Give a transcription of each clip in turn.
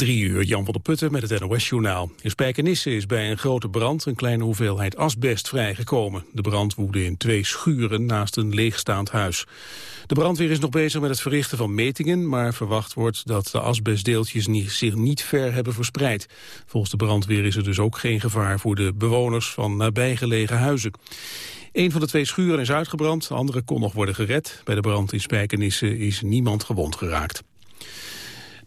Drie uur, Jan van der Putten met het NOS-journaal. In Spijkenisse is bij een grote brand een kleine hoeveelheid asbest vrijgekomen. De brand woedde in twee schuren naast een leegstaand huis. De brandweer is nog bezig met het verrichten van metingen... maar verwacht wordt dat de asbestdeeltjes zich niet ver hebben verspreid. Volgens de brandweer is er dus ook geen gevaar voor de bewoners van nabijgelegen huizen. Een van de twee schuren is uitgebrand, de andere kon nog worden gered. Bij de brand in Spijkenisse is niemand gewond geraakt.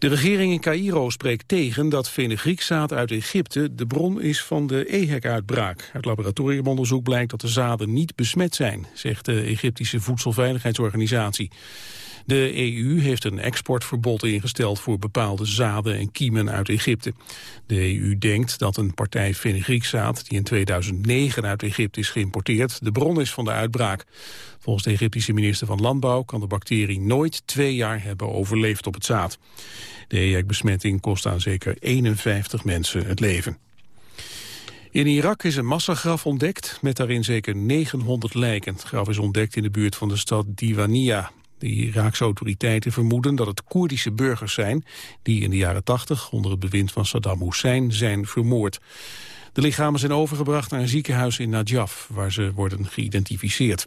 De regering in Cairo spreekt tegen dat fenugriekzaad uit Egypte de bron is van de EHEC-uitbraak. Uit laboratoriumonderzoek blijkt dat de zaden niet besmet zijn, zegt de Egyptische Voedselveiligheidsorganisatie. De EU heeft een exportverbod ingesteld voor bepaalde zaden en kiemen uit Egypte. De EU denkt dat een partij fenugriekzaad die in 2009 uit Egypte is geïmporteerd, de bron is van de uitbraak. Volgens de Egyptische minister van Landbouw kan de bacterie nooit twee jaar hebben overleefd op het zaad. De EHEC-besmetting kost aan zeker 51 mensen het leven. In Irak is een massagraf ontdekt met daarin zeker 900 lijken. Het graf is ontdekt in de buurt van de stad Diwania. De Iraakse autoriteiten vermoeden dat het Koerdische burgers zijn... die in de jaren 80 onder het bewind van Saddam Hussein zijn vermoord. De lichamen zijn overgebracht naar een ziekenhuis in Najaf... waar ze worden geïdentificeerd.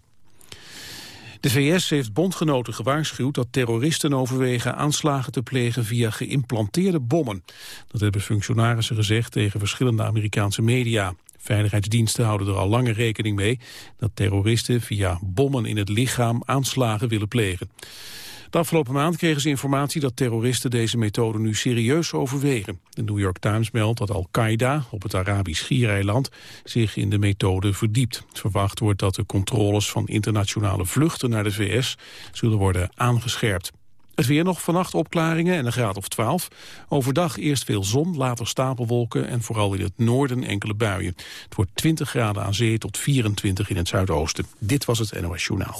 De VS heeft bondgenoten gewaarschuwd dat terroristen overwegen aanslagen te plegen via geïmplanteerde bommen. Dat hebben functionarissen gezegd tegen verschillende Amerikaanse media. Veiligheidsdiensten houden er al langer rekening mee dat terroristen via bommen in het lichaam aanslagen willen plegen. De afgelopen maand kregen ze informatie dat terroristen deze methode nu serieus overwegen. De New York Times meldt dat Al-Qaeda op het Arabisch Schiereiland zich in de methode verdiept. Verwacht wordt dat de controles van internationale vluchten naar de VS zullen worden aangescherpt. Het weer nog vannacht opklaringen en een graad of 12. Overdag eerst veel zon, later stapelwolken en vooral in het noorden enkele buien. Het wordt 20 graden aan zee tot 24 in het zuidoosten. Dit was het NOS Journaal.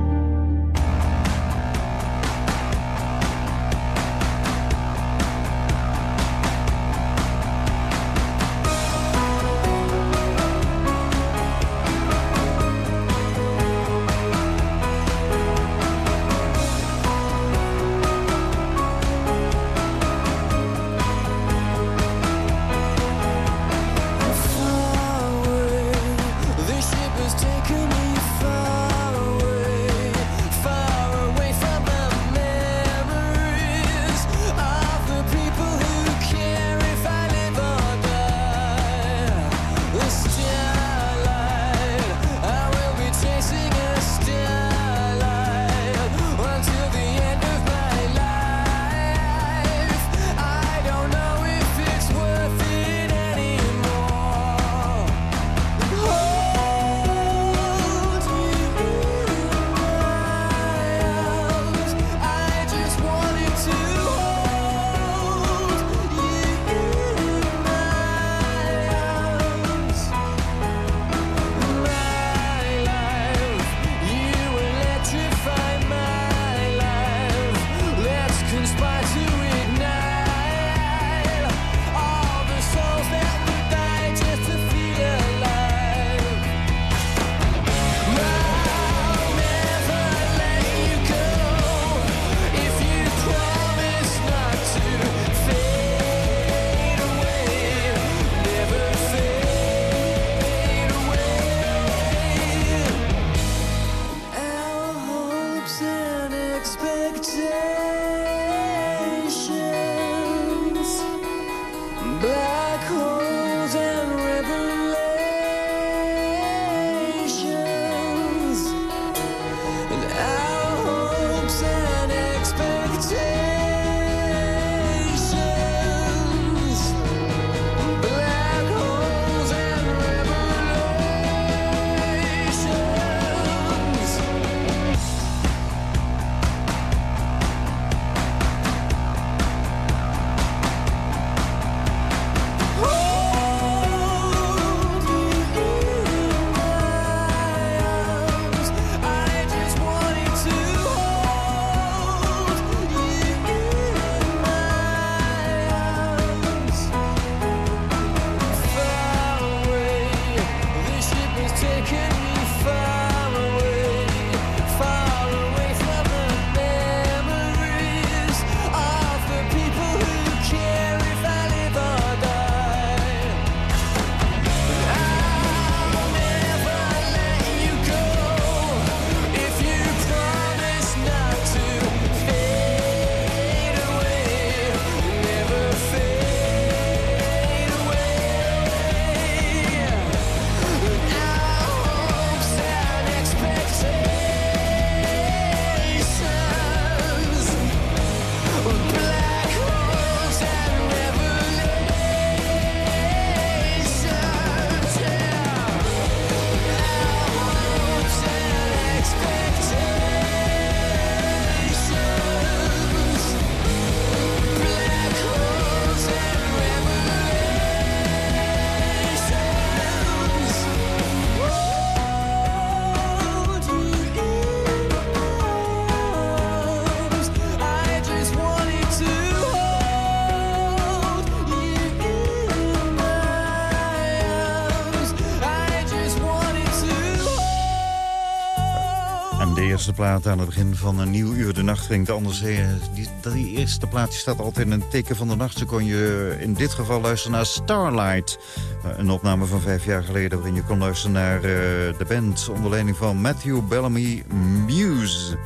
Aan het begin van een nieuw uur. De nacht klinkt anders. Die, die eerste plaat staat altijd in een teken van de nacht. Zo kon je in dit geval luisteren naar Starlight. Eh, een opname van vijf jaar geleden waarin je kon luisteren naar uh, de band... onder leiding van Matthew Bellamy Muse.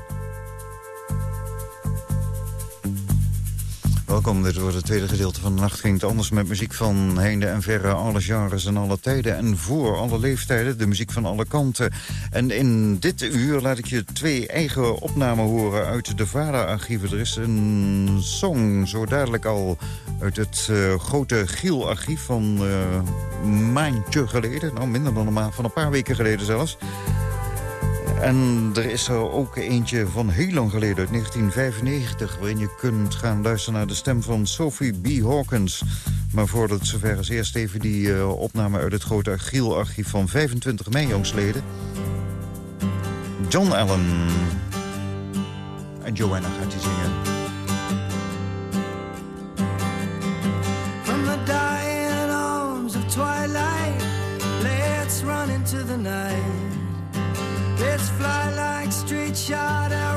Welkom, dit wordt het tweede gedeelte van de nacht. Ging het anders met muziek van heinde en verre, alle genres en alle tijden. En voor alle leeftijden, de muziek van alle kanten. En in dit uur laat ik je twee eigen opnamen horen uit de VARA-archieven. Er is een song, zo dadelijk al, uit het uh, grote Giel-archief van uh, een maandje geleden. Nou, minder dan een maand, van een paar weken geleden zelfs. En er is er ook eentje van heel lang geleden, uit 1995... waarin je kunt gaan luisteren naar de stem van Sophie B. Hawkins. Maar voordat het zover is, eerst even die uh, opname uit het grote Archiel-archief van 25 mei jongsleden. John Allen. En Joanna gaat hij zingen. From the dying arms of twilight, let's run into the night. Fly like straight shot arrows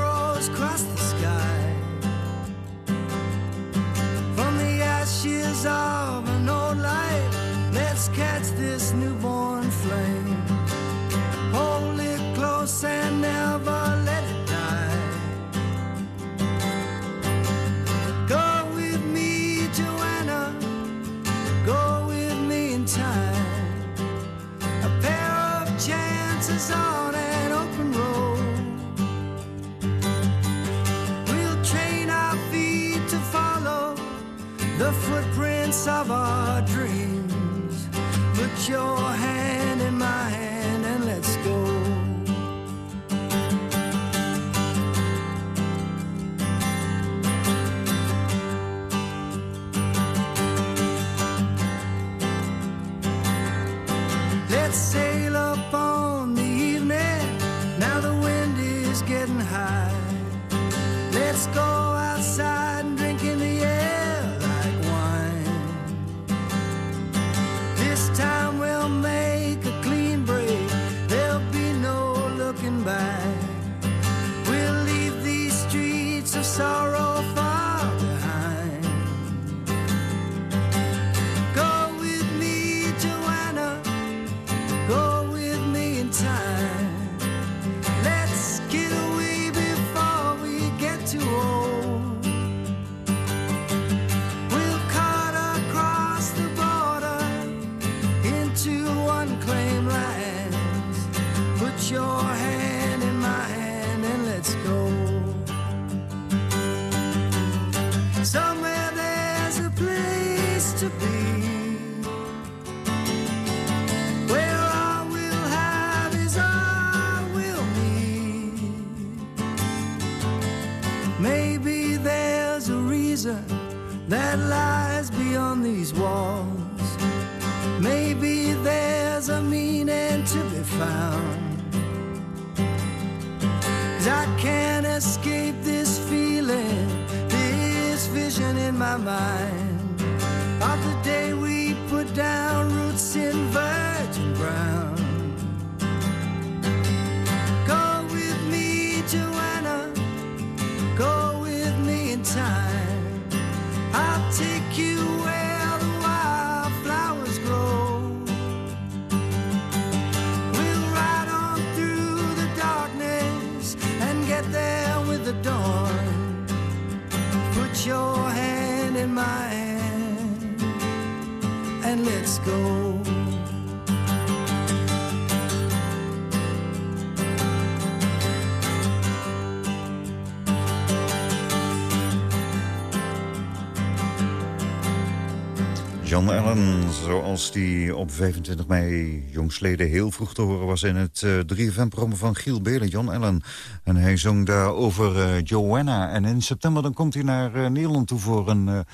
die op 25 mei jongsleden heel vroeg te horen was... in het uh, 3FM-programma van Giel Belen, John Allen. En hij zong daar over uh, Joanna. En in september dan komt hij naar uh, Nederland toe voor een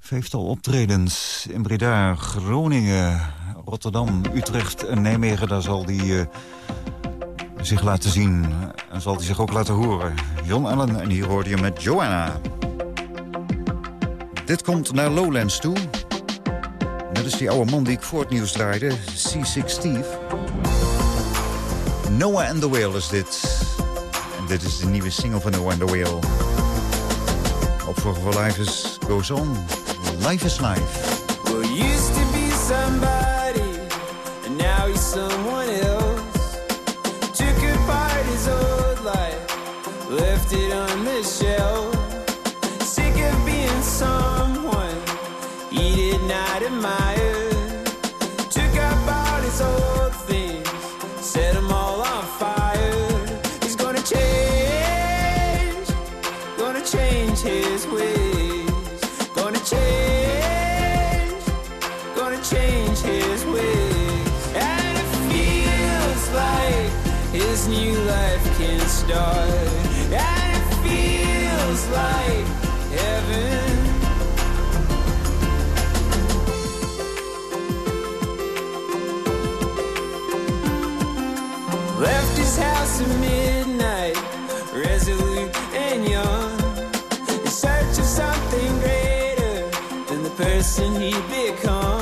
vijftal optredens... in Breda, Groningen, Rotterdam, Utrecht en Nijmegen. Daar zal hij zich laten zien en zal hij zich ook laten horen. John Allen, en hier hoorde je met Joanna. Dit komt naar Lowlands toe... Dat is die oude man die ik voor het nieuws draaide, C6 Steve. Noah and the Whale is dit. En Dit is de nieuwe single van No Wonder Wheel. Opvolger voor Life is Goes On. Life is Life. Used to be somebody, and now he's person he becomes.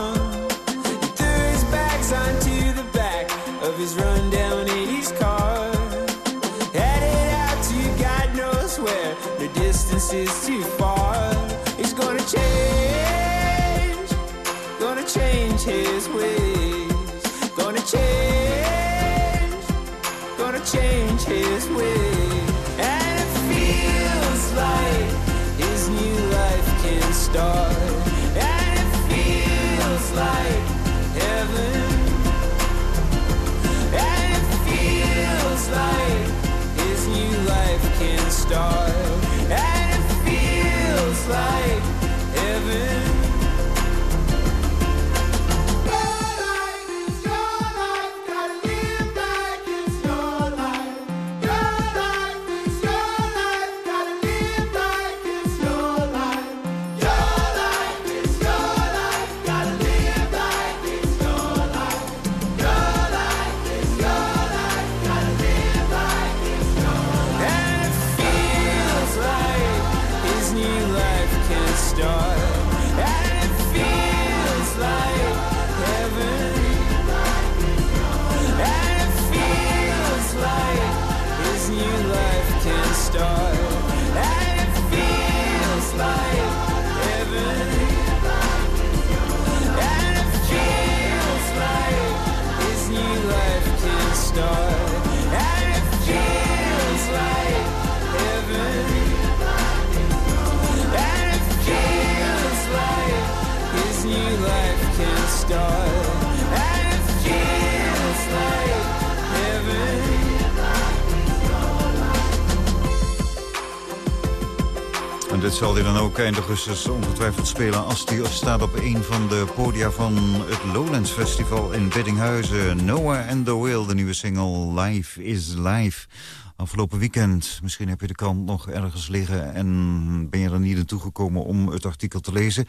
Life ook eind augustus ongetwijfeld spelen... als hij staat op een van de podia van het Lowlands Festival in Biddinghuizen. Noah and the Whale, de nieuwe single Life is Life. Afgelopen weekend, misschien heb je de krant nog ergens liggen... en ben je er niet naartoe gekomen om het artikel te lezen...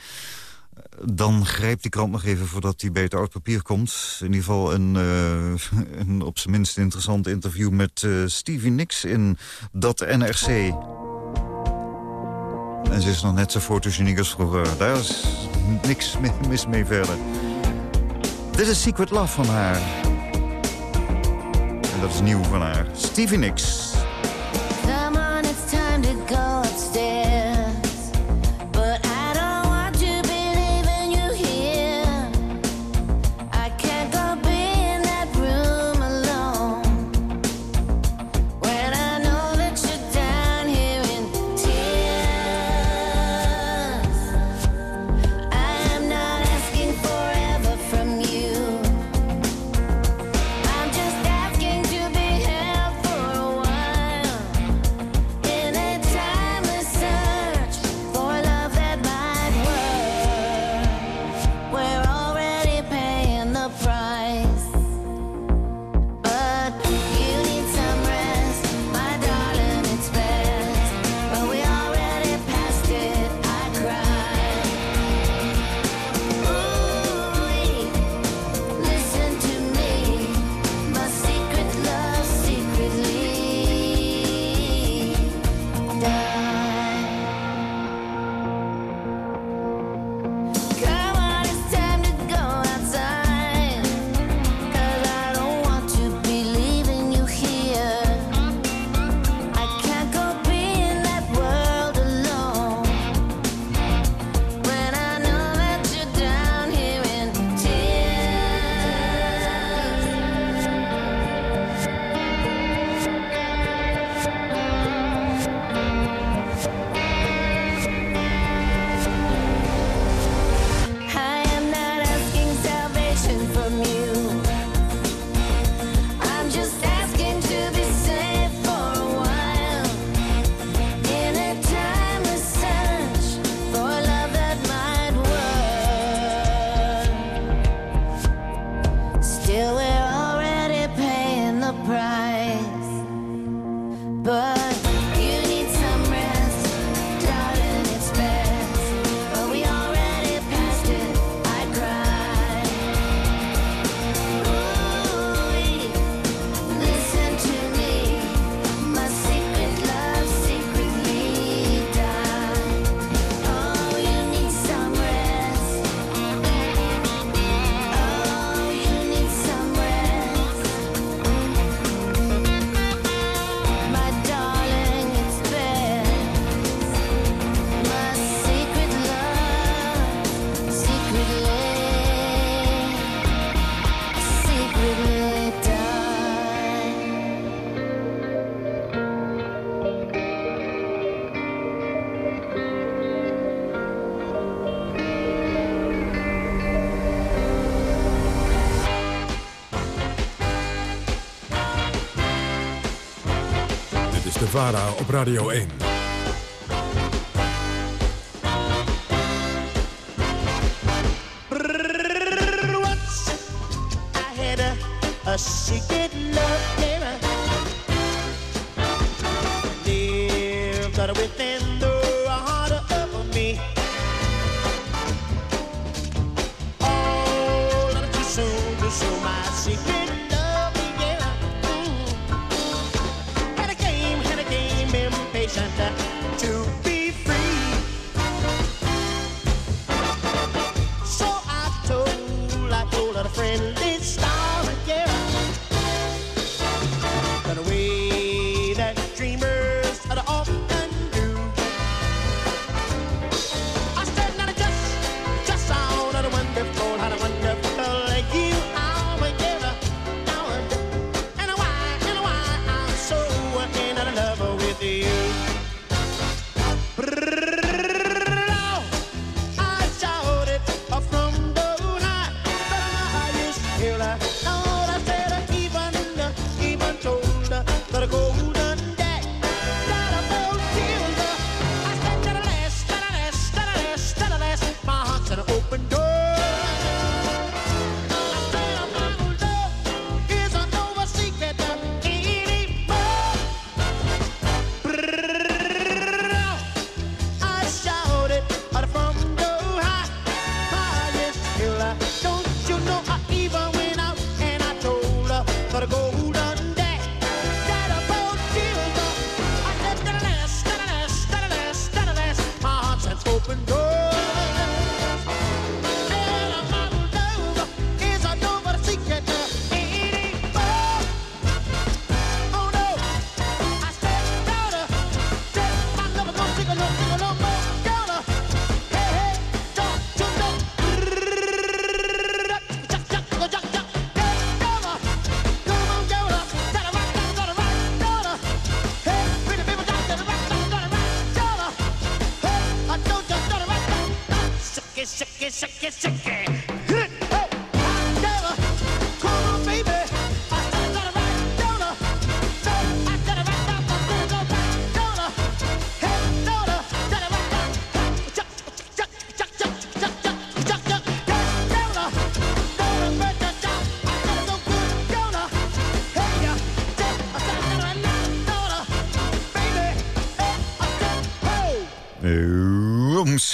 Dan grijp die krant nog even voordat hij bij het oud papier komt. In ieder geval een, eh, een op zijn minst interessant interview met eh, Stevie Nicks in dat NRC. En ze is nog net zo fotogeniek als vroeger. Daar is niks mi- mis mee verder. Dit is Secret Love van haar. En dat is nieuw van haar. Stevie Nicks. VARA op Radio 1.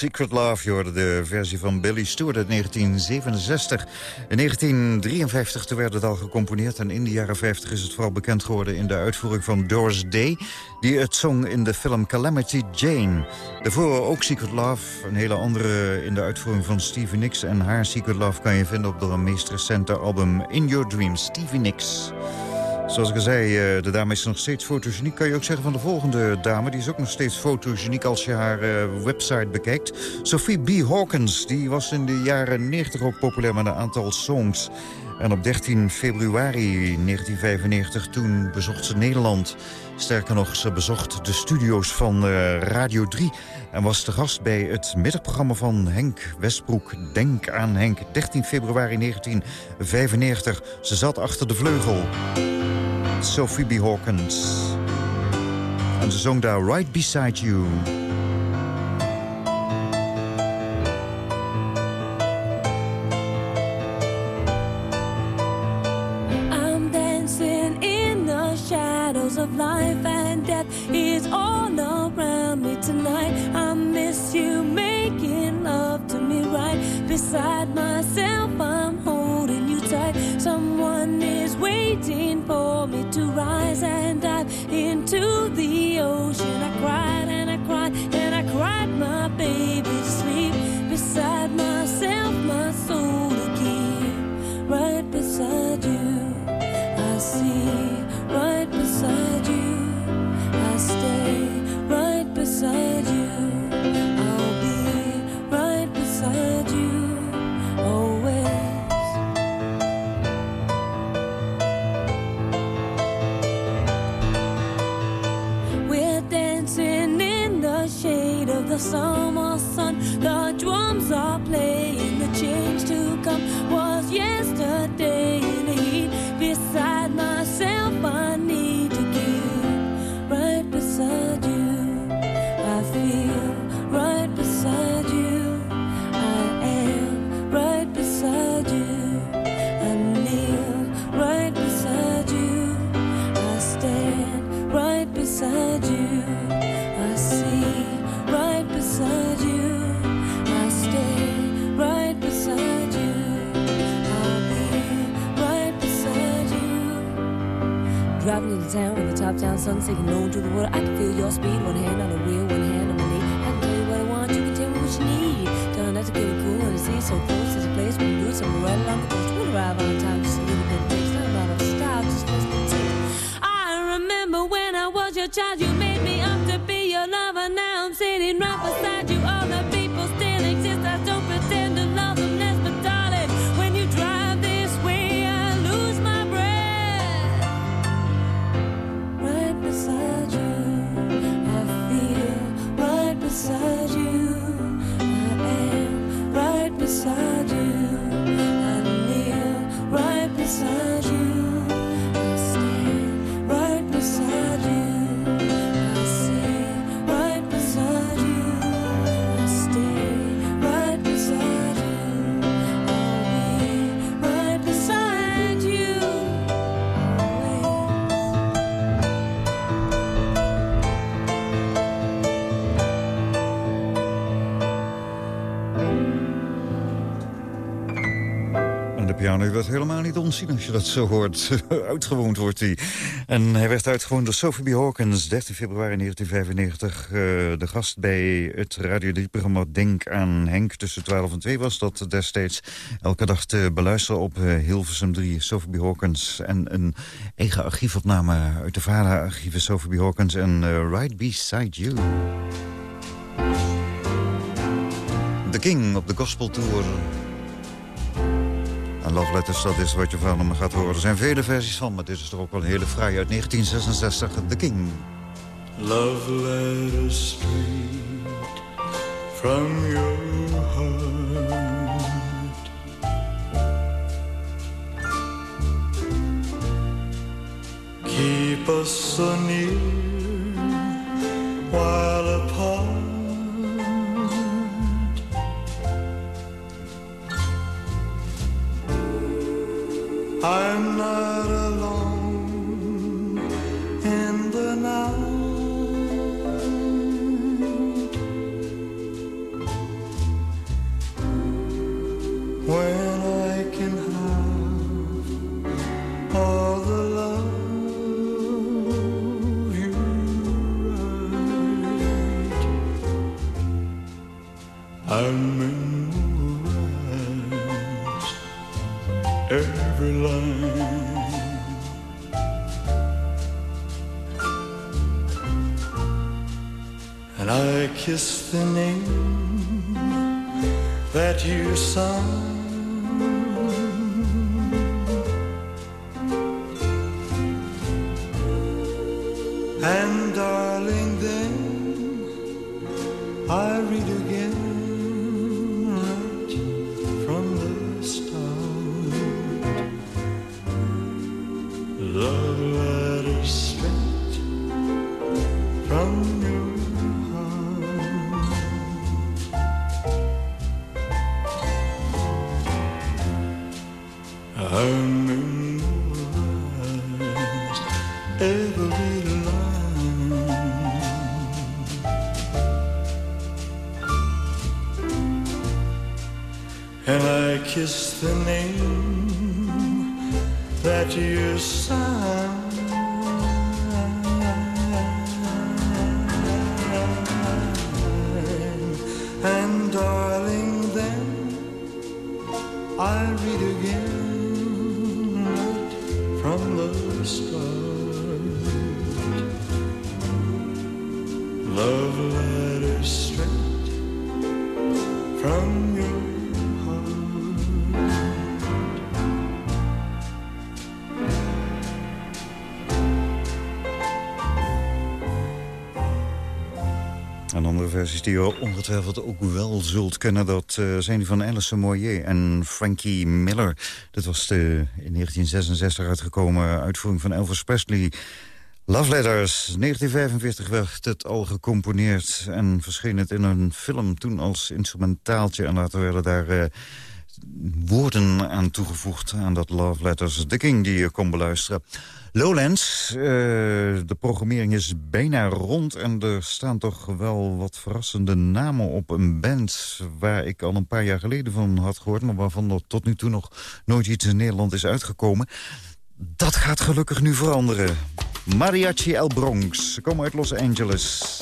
Secret Love, je de versie van Billy Stewart uit 1967. In 1953 toen werd het al gecomponeerd en in de jaren 50 is het vooral bekend geworden in de uitvoering van Doris Day, die het zong in de film Calamity Jane. Daarvoor ook Secret Love, een hele andere in de uitvoering van Stevie Nicks. En haar Secret Love kan je vinden op de meest recente album In Your Dreams, Stevie Nicks. Zoals ik al zei, eh, de dame is nog steeds fotogeniek. Kan je ook zeggen van de volgende dame. Die is ook nog steeds fotogeniek als je haar eh, website bekijkt. Sophie B. Hawkins, die was in de jaren 90 ook populair met een aantal songs. En op 13 februari 1995, toen bezocht ze Nederland. Sterker nog, ze bezocht de studio's van eh, Radio 3... en was te gast bij het middagprogramma van Henk Westbroek. Denk aan Henk, 13 februari 1995. Ze zat achter de vleugel. Sophie B. Hawkins. En ze zong daar Right Beside You. I'm dancing in the shadows of life and death is all around me tonight. I miss you making love to me right beside myself. Into the Piano werd helemaal niet onzien als je dat zo hoort. Uitgewoond wordt hij. En hij werd uitgewoond door Sophie B. Hawkins, 13 februari 1995. eh, de gast bij het Radio 3-programma Denk aan Henk. Tussen 12 en 2 was dat destijds. Elke dag te beluisteren op eh, Hilversum 3, Sophie B. Hawkins. En een eigen archiefopname uit de vaderarchieven Sophie B. Hawkins en eh, Right Beside You. The King op de Gospel Tour. En Love Letters, dat is wat je van hem gaat horen. Er zijn vele versies van, maar dit is toch ook wel een hele uit 1966. The King. Love letters straight from your heart. Keep us so near while apart. I'm not alone every line. And I kiss the name that you signed. And darling, then I read again die je ongetwijfeld ook wel zult kennen... dat eh, zijn die van Alison Moyer en Frankie Miller. Dat was de in 1966 uitgekomen uitvoering van Elvis Presley... Love Letters, 1945 werd het al gecomponeerd... en verscheen het in een film toen als instrumentaaltje. En later werden daar eh, woorden aan toegevoegd aan dat Love Letters. The King die je kon beluisteren. Lowlands, eh, de programmering is bijna rond... en er staan toch wel wat verrassende namen op een band... waar ik al een paar jaar geleden van had gehoord... maar waarvan er tot nu toe nog nooit iets in Nederland is uitgekomen. Dat gaat gelukkig nu veranderen. Mariachi El Bronx. Ze komen uit Los Angeles.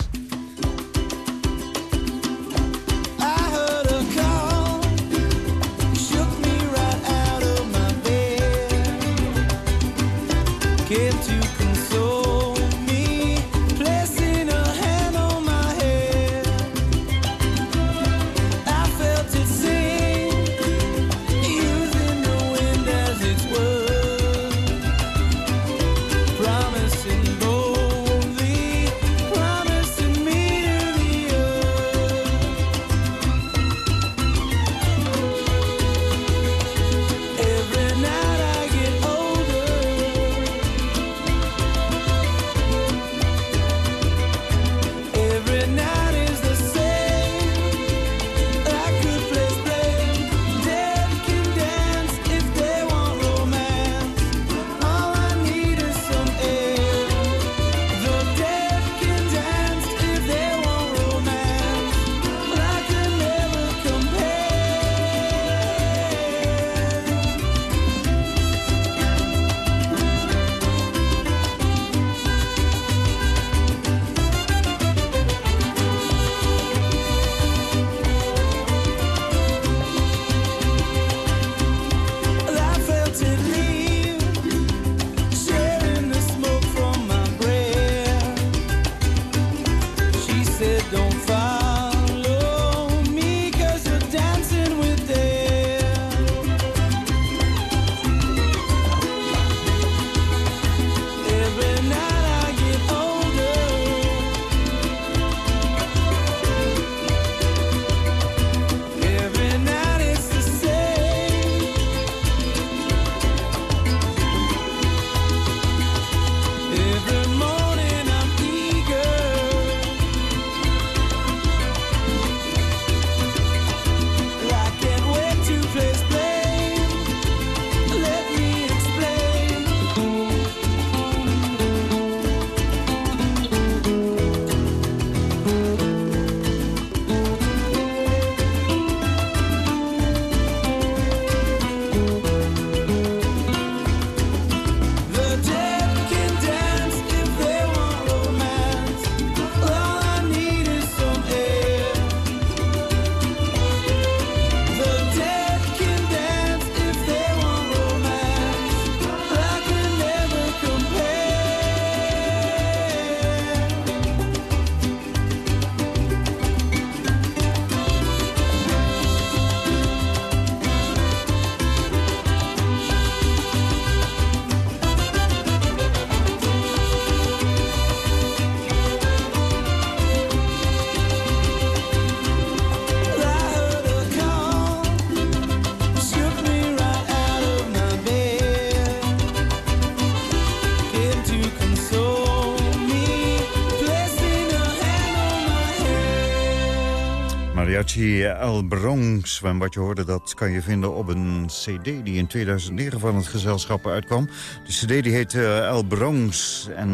Mariachi El Bronx. En wat je hoorde, dat kan je vinden op een cd die in 2009 van het gezelschap uitkwam. De cd die heet eh, El Bronx. En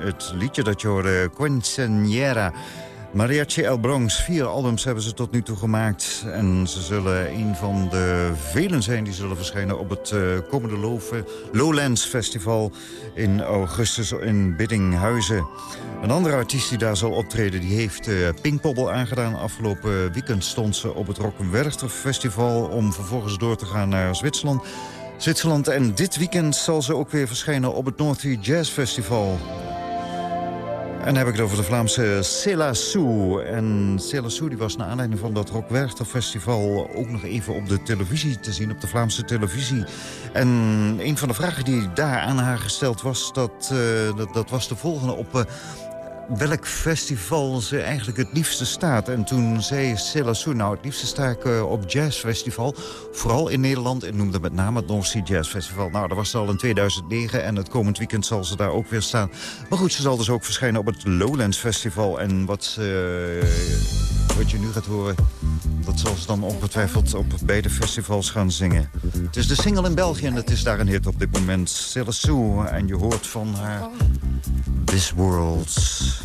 het liedje dat je hoorde, Quinceañera. Mariachi El Bronx, vier albums hebben ze tot nu toe gemaakt. En ze zullen een van de velen zijn die zullen verschijnen op het eh, komende Lowlands Festival in augustus in Biddinghuizen. Een andere artiest die daar zal optreden, die heeft eh Pinkpobbel aangedaan. Afgelopen weekend stond ze op het Rock Werchter Festival... om vervolgens door te gaan naar Zwitserland. Zwitserland en dit weekend zal ze ook weer verschijnen op het North Jazz Festival. En dan heb ik het over de Vlaamse Cela Sou. En Cela Sou die was naar aanleiding van dat Rock Werchter Festival... ook nog even op de televisie te zien, op de Vlaamse televisie. En een van de vragen die daar aan haar gesteld was... dat, eh, dat, dat was de volgende op... eh, welk festival ze eigenlijk het liefste staat. En toen zei Cela Sou, nou het liefste sta ik eh, op jazzfestival. Vooral in Nederland en noemde met name het North Sea Jazz Festival. Nou, dat was al in 2009 en het komend weekend zal ze daar ook weer staan. Maar goed, ze zal dus ook verschijnen op het Lowlands Festival. En wat, eh, wat je nu gaat horen, dat zal ze dan ongetwijfeld op beide festivals gaan zingen. Het is de single in België en het is daar een hit op dit moment. Cela Sou en je hoort van haar This World.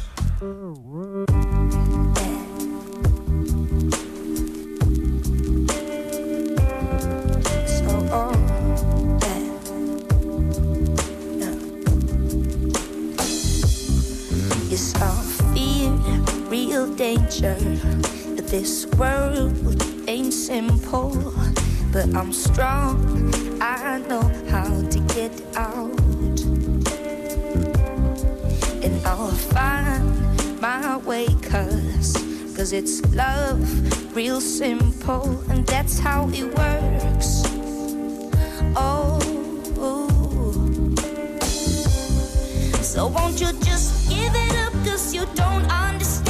danger. This world ain't simple, but I'm strong. I Cause it's love, real simple, and that's how it works. Oh, so won't you just give it up? Cause you don't understand.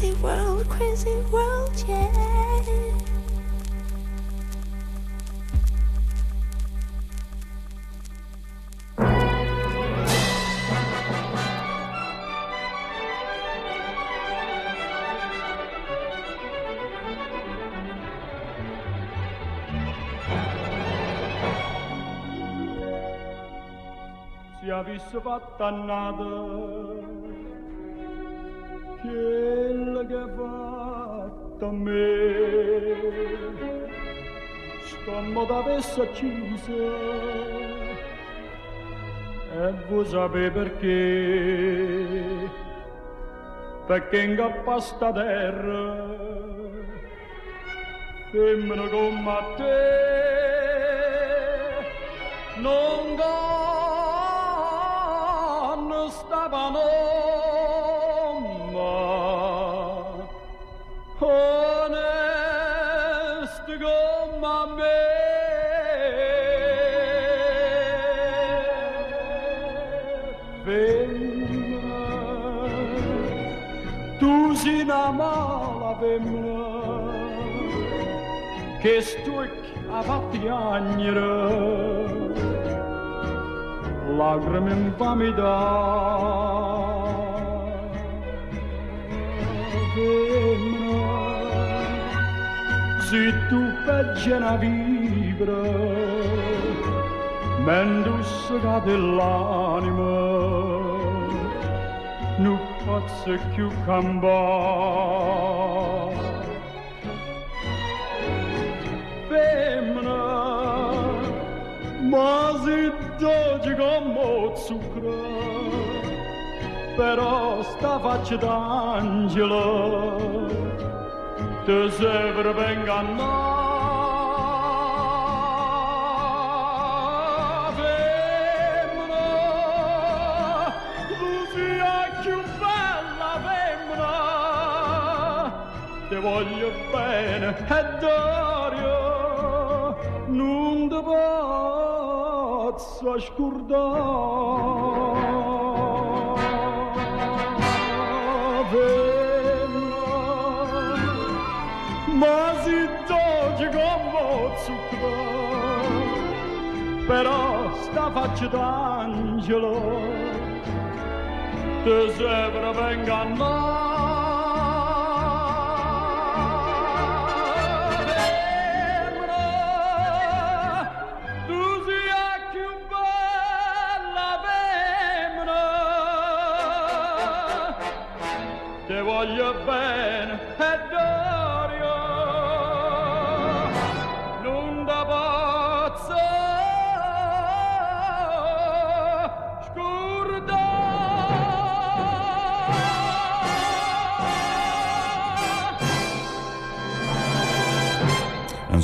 crazy world, crazy world, yeah. Si avessi fatto annata quella che ha fatto a me. Stommo d'avesse acciso. E voi sapete perché? Perché ingappa sta terra. Femmina come a te. Non gonno stavano che stuccava a piangere, lacrime in femmina Se tu peggiano a vivere, mendussa dell'anima, non posso più cambiare. dođemo cukra Pero stavač d'angelo Te zevr venga Te voglio bene, Edorio, non devo posso scordare ma si doge come zucchero però sta faccia d'angelo te sempre venga a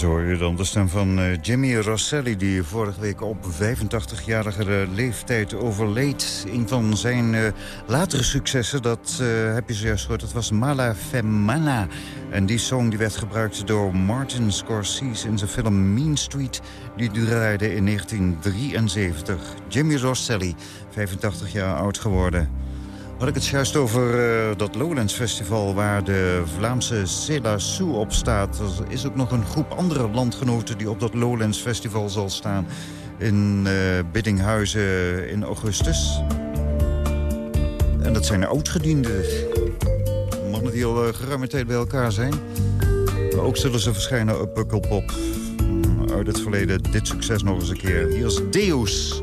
hoor je dan de stem van eh, Jimmy Rosselli... die vorige week op 85-jarige leeftijd overleed. Een van zijn eh, latere successen, dat eh, heb je zojuist gehoord... dat was Mala Femana. En die song die werd gebruikt door Martin Scorsese... in zijn film Mean Street, die draaide in 1973. Jimmy Rosselli, 85 jaar oud geworden. Had ik het juist over eh, dat Lowlands Festival... waar de Vlaamse Cela Sou op staat. Er is ook nog een groep andere landgenoten... die op dat Lowlands Festival zal staan... in eh, Biddinghuizen in augustus. En dat zijn oudgedienden. Mannen die al uh, geruime tijd bij elkaar zijn. Ook zullen ze verschijnen op Pukkelpop. Mm, Uit het verleden dit succes nog eens een keer. Hier is Deus.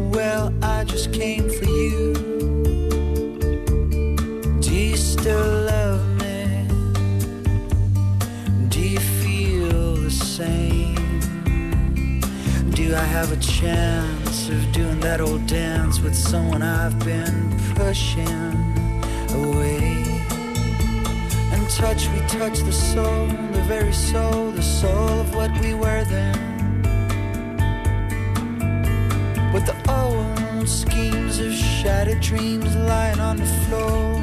Well, I just came for you. Do you still love me? Do you feel the same? Do I have a chance of doing that old dance with someone I've been pushing away? And touch, we touch the soul, the very soul, the soul of what we were then. Schemes of shattered dreams lying on the floor.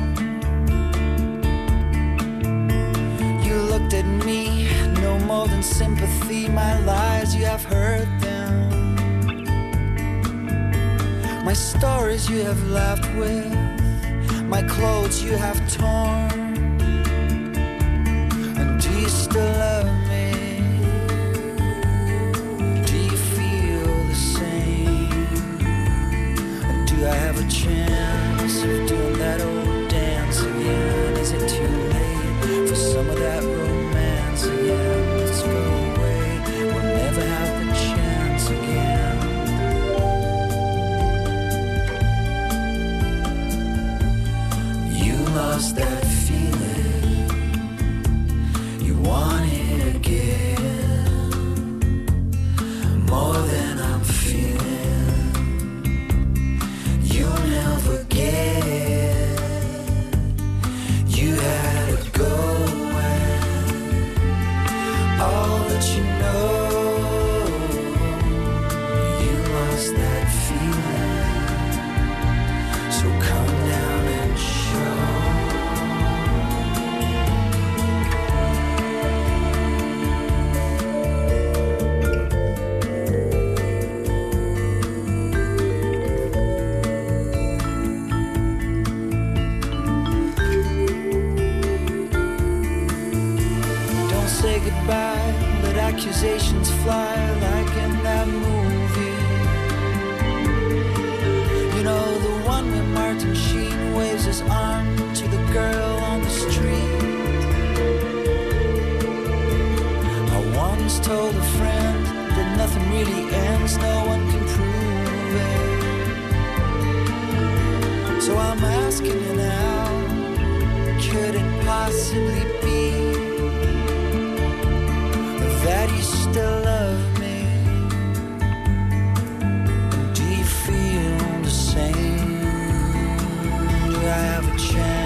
You looked at me, no more than sympathy. My lies, you have heard them. My stories you have laughed with. My clothes you have torn. And do you still love me? I have a chance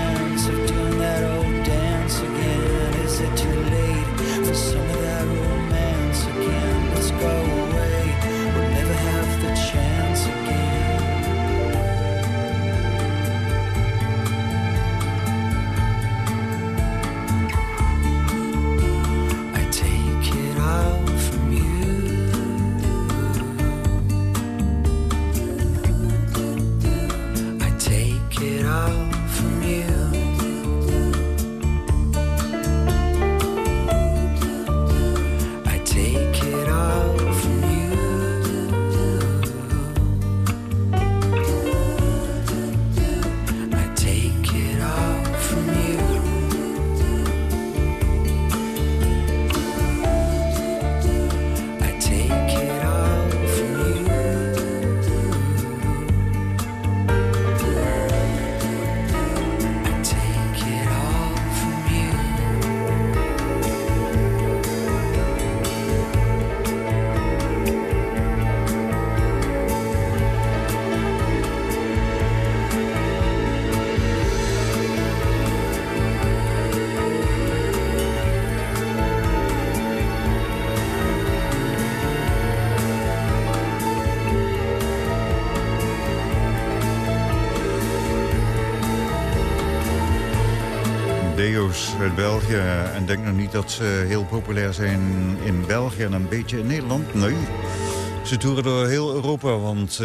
Uit België. En denk nog niet dat ze heel populair zijn in België en een beetje in Nederland. Nee. Ze toeren door heel Europa, want eh,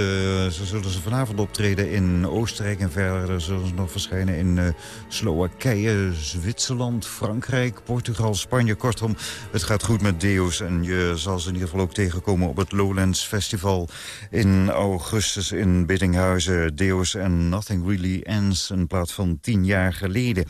ze zullen ze vanavond optreden in Oostenrijk... en verder zullen ze nog verschijnen in eh, Slowakije, Zwitserland, Frankrijk, Portugal, Spanje. Kortom, het gaat goed met Deo's en je zal ze in ieder geval ook tegenkomen... op het Lowlands Festival in augustus in Biddinghuizen. Deo's en Nothing Really Ends, in plaats van tien jaar geleden.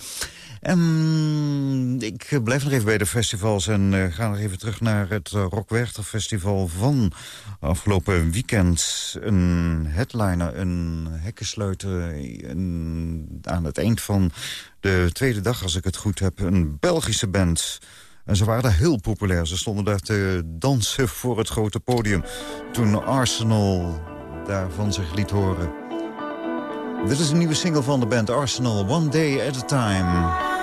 En ik blijf nog even bij de festivals en eh, ga nog even terug naar het uh, Rock Werchter Festival van afgelopen weekend. Een headliner, een hekkensluiter aan het eind van de tweede dag, als ik het goed heb. Een Belgische band. En ze waren daar heel populair. Ze stonden daar te dansen voor het grote podium. Toen Arsenal daarvan zich liet horen. Dit is een nieuwe single van de band Arsenal, One Day at a Time.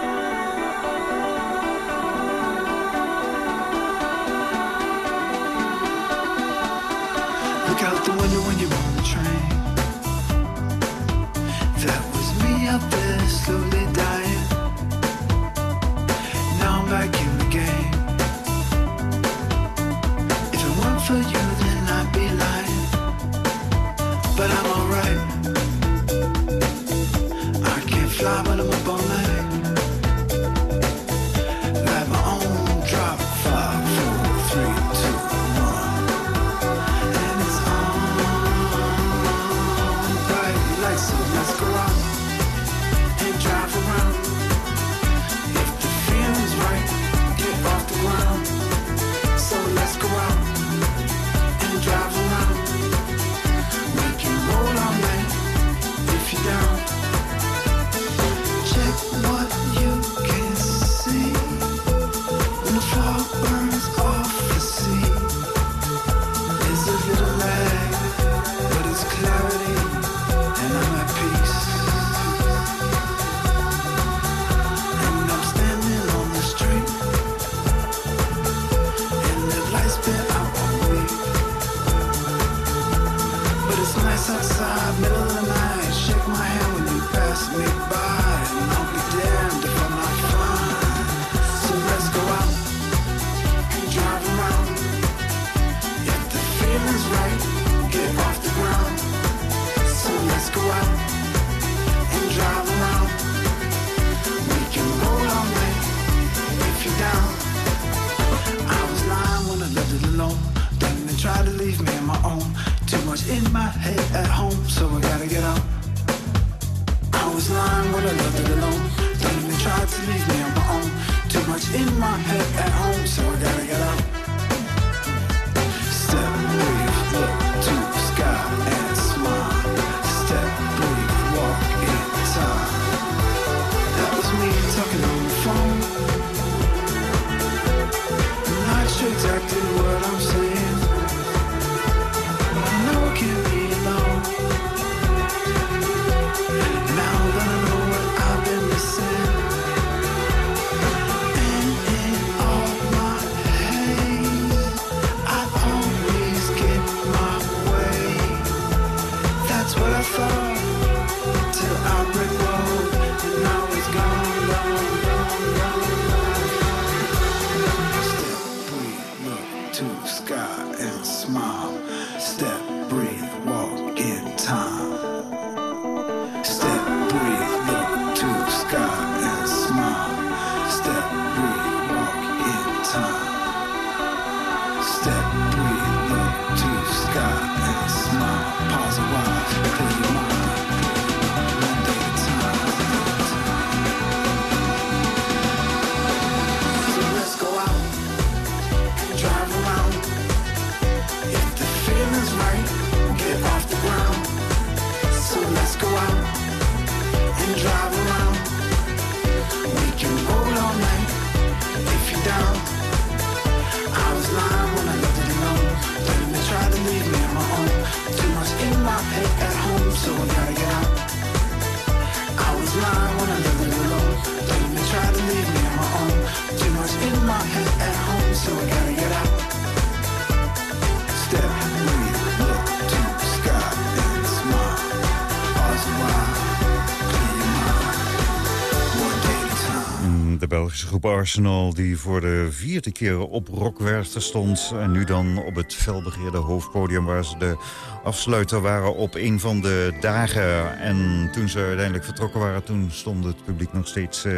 Arsenal die voor de vierde keer op Rockwerchter stond... en nu dan op het felbegeerde hoofdpodium waar ze de afsluiter waren op een van de dagen. En toen ze uiteindelijk vertrokken waren, toen stond het publiek nog steeds... eh,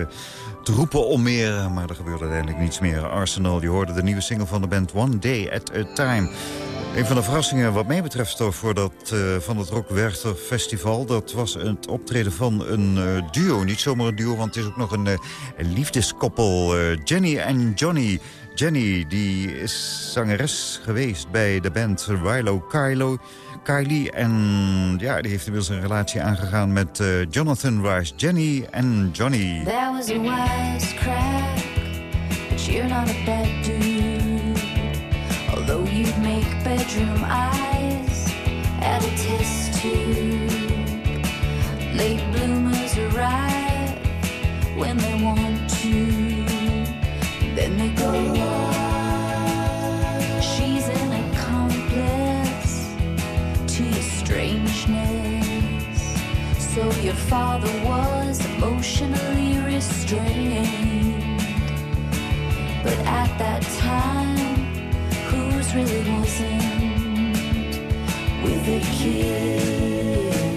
te roepen om meer, maar er gebeurde uiteindelijk niets meer. Arsenal, die hoorde de nieuwe single van de band One Day at a Time. Een van de verrassingen wat mij betreft voor dat, eh, van het Rock Werchter Festival... dat was het optreden van een eh, duo. Niet zomaar een duo, want het is ook nog een, eh, liefdeskoppel. Jenny en Johnny. Jenny die is zangeres geweest bij de band Rilo Kylo. Kylie en ja, die heeft inmiddels een relatie aangegaan met Jonathan Rice. Jenny en Johnny. There was a wise crack, not a bad dude. Although you'd make bedroom eyes at a test tube. Late bloomers arrive when they want to, then they go. She's an accomplice to your strangeness. So your father was emotionally restrained. But at that time, really wasn't with a kids?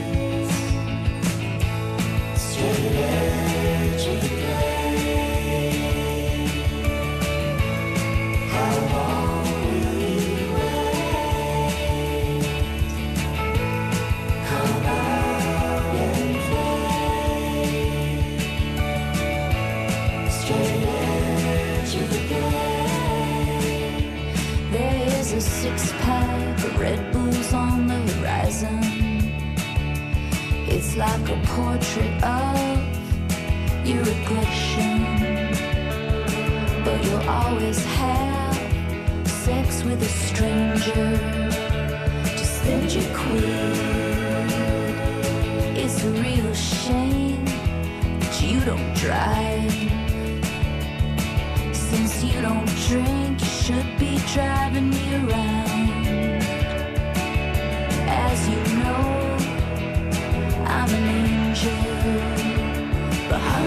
Bulls on the horizon. It's like a portrait of your aggression. But you'll always have sex with a stranger. Just then you quit. It's a real shame that you don't drive. Since you don't drink, you should be driving me around.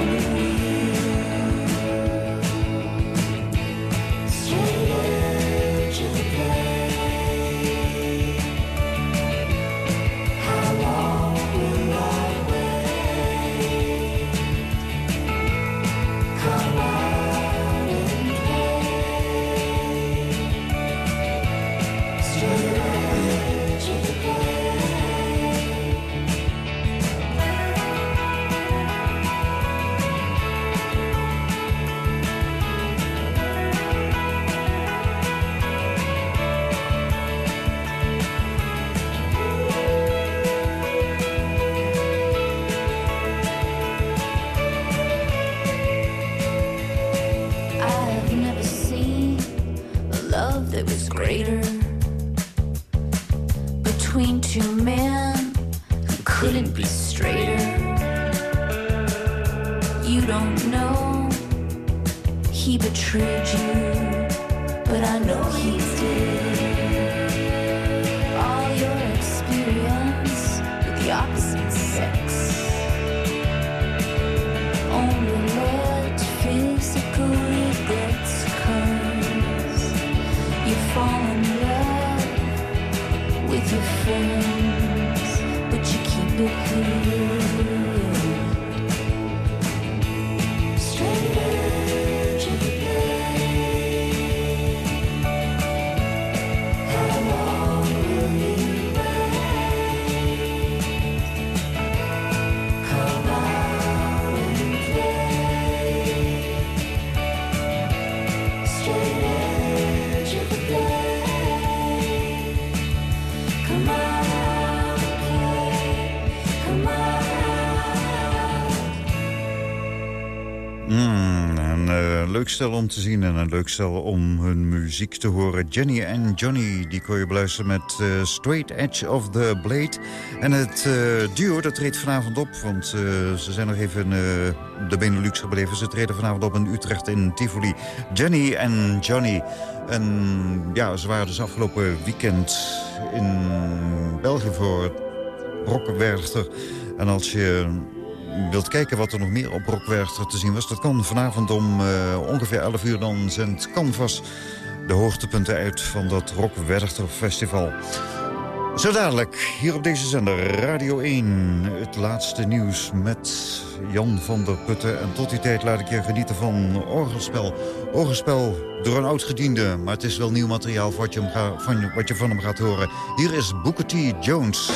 me. Stel om te zien en een leuk stel om hun muziek te horen. Jenny en Johnny, die kon je beluisteren met eh, Straight Edge of the Blade. En het eh, duo, dat treedt vanavond op, want eh, ze zijn nog even de Benelux gebleven. Ze treden vanavond op in Utrecht in Tivoli. Jenny en Johnny. En ja, ze waren dus afgelopen weekend in België voor Rockwerchter. En als je wilt kijken wat er nog meer op Rockwerchter te zien was... dat kan vanavond om eh, ongeveer 11 uur. Dan zendt Canvas de hoogtepunten uit van dat Rockwerchter Festival. Zo dadelijk, hier op deze zender, Radio 1, het laatste nieuws met Jan van der Putten. En tot die tijd laat ik je genieten van orgelspel. Orgelspel door een oud-gediende, maar het is wel nieuw materiaal wat je, van, wat je van hem gaat horen. Hier is Booker T. Jones.